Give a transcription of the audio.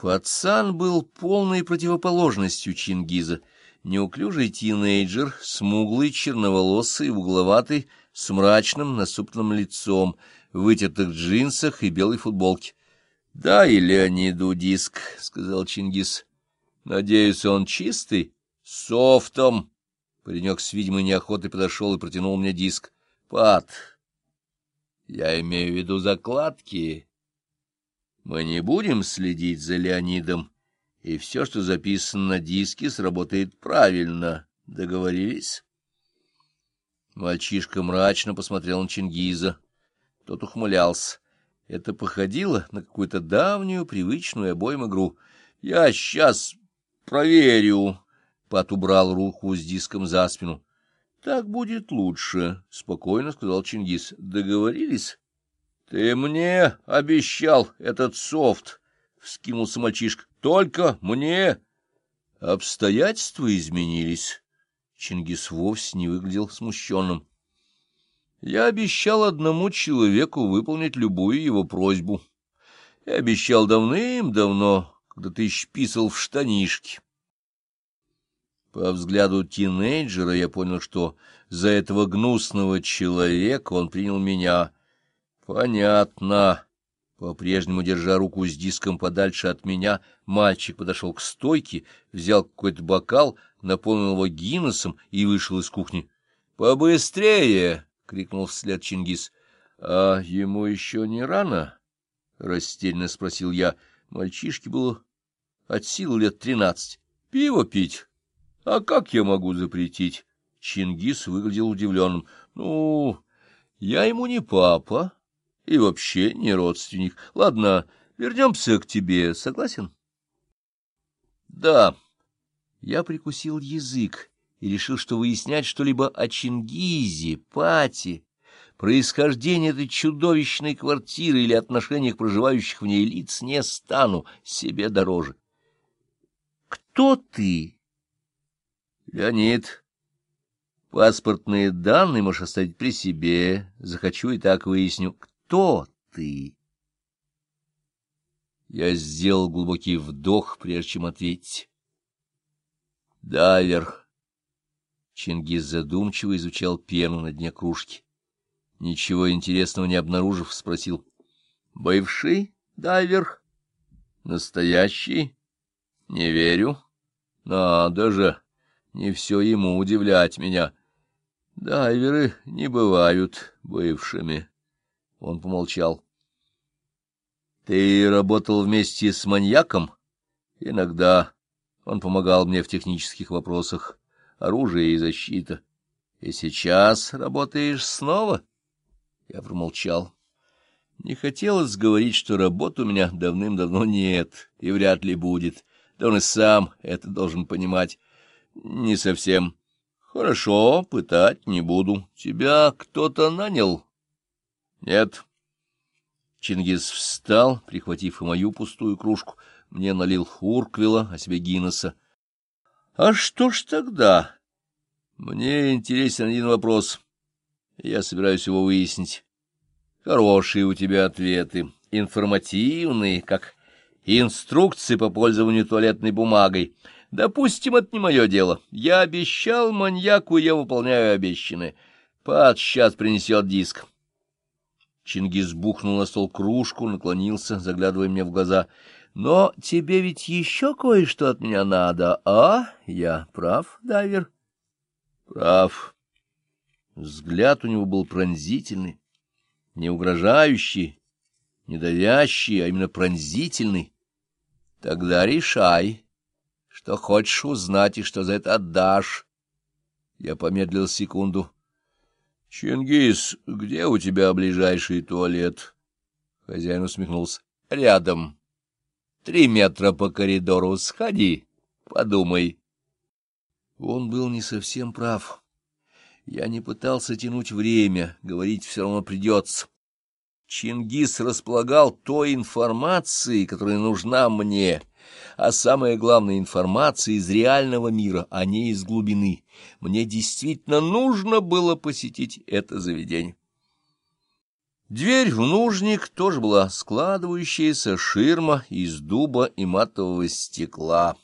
Пацан был полной противоположностью Чингиза. Неуклюжий тинейджер, смуглый, черноволосый, угловатый, с мрачным насупленным лицом, в вытертых джинсах и белой футболке. — Дай Леониду диск, — сказал Чингиз. — Надеюсь, он чистый? — Софтом. Паренек с видимой неохотой подошел и протянул мне диск. — Пат, я имею в виду закладки. Мы не будем следить за Леонидом, и все, что записано на диске, сработает правильно. Договорились? Мальчишка мрачно посмотрел на Чингиза. Тот ухмылялся. Это походило на какую-то давнюю привычную обоим игру. — Я сейчас проверю. Пат убрал руку с диском за спину. — Так будет лучше, — спокойно сказал Чингиз. — Договорились? — Ты мне обещал этот софт, — вскинулся мальчишка. — Только мне. Обстоятельства изменились. Чингис вовсе не выглядел смущенным. — Я обещал одному человеку выполнить любую его просьбу. Я обещал давным-давно, когда ты еще писал в штанишки. По взгляду тинейджера я понял, что за этого гнусного человека он принял меня — Понятно. По-прежнему, держа руку с диском подальше от меня, мальчик подошел к стойке, взял какой-то бокал, наполнил его Гиннесом и вышел из кухни. — Побыстрее! — крикнул вслед Чингис. — А ему еще не рано? — растерянно спросил я. Мальчишке было от силы лет тринадцать. — Пиво пить? А как я могу запретить? Чингис выглядел удивленным. — Ну, я ему не папа и вообще не родственник. Ладно, вернемся к тебе, согласен? Да. Я прикусил язык и решил, что выяснять что-либо о Чингизе, Пати, происхождении этой чудовищной квартиры или отношениях проживающих в ней лиц не стану, себе дороже. Кто ты? Леонид. Паспортные данные можешь оставить при себе. Захочу и так выясню кто ты? Я сделал глубокий вдох, прежде чем ответить. Дайвер. Чингис задумчиво изучал пену на дне кружки. Ничего интересного не обнаружив, спросил. — Бывший дайвер? Настоящий? Не верю. Надо же, не все ему удивлять меня. Дайверы не бывают бывшими. Он помолчал. — Ты работал вместе с маньяком? — Иногда. Он помогал мне в технических вопросах. Оружие и защита. — И сейчас работаешь снова? Я промолчал. Не хотелось говорить, что работы у меня давным-давно нет и вряд ли будет. Да он и сам это должен понимать. Не совсем. Хорошо, пытать не буду. Тебя кто-то нанял? Нет. Чингис встал, прихватив и мою пустую кружку. Мне налил Урквила, а себе Гиннесса. — А что ж тогда? Мне интересен один вопрос. Я собираюсь его выяснить. Хорошие у тебя ответы, информативные, как инструкции по пользованию туалетной бумагой. Допустим, это не мое дело. Я обещал маньяку, я выполняю обещанное. Пат сейчас принесет диск. Чингис бухнул на стол кружку, наклонился, заглядывая мне в глаза. — Но тебе ведь еще кое-что от меня надо, а? Я прав, Дайвер? — Прав. Взгляд у него был пронзительный, не угрожающий, не давящий, а именно пронзительный. — Тогда решай, что хочешь узнать и что за это отдашь. Я помедлил секунду. — Чингис, где у тебя ближайший туалет? Хозяин усмехнулся. — Рядом. Три метра по коридору. Сходи, подумай. Он был не совсем прав. Я не пытался тянуть время, говорить все равно придется. Чингис располагал той информацией, которая нужна мне а самое главное — информация из реального мира, а не из глубины. Мне действительно нужно было посетить это заведение. Дверь в нужник тоже была складывающаяся ширма из дуба и матового стекла.